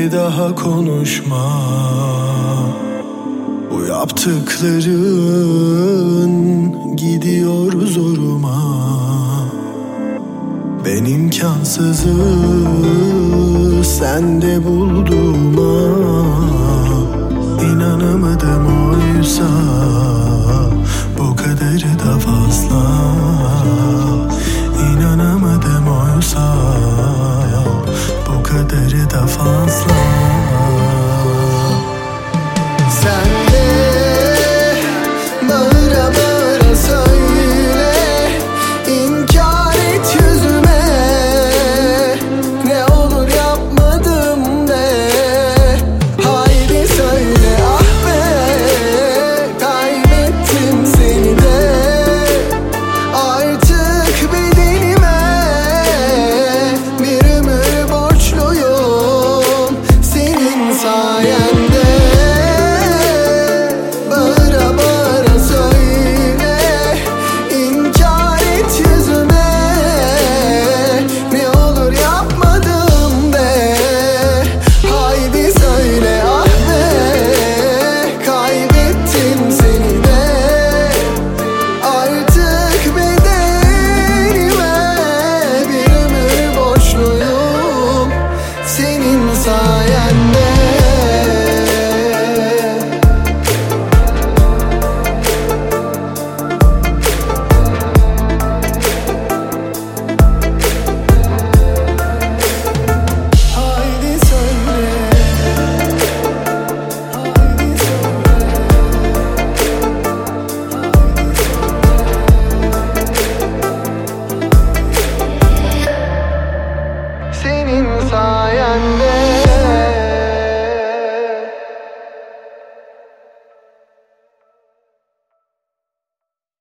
bir daha konuşma. Bu yaptıkların gidiyor zoruma. Ben imkansızı sende bulduğuma İnanamadım oysa bu kadarı da fazla. İnanamadım oysa bu kadarı da fazla senin sayende.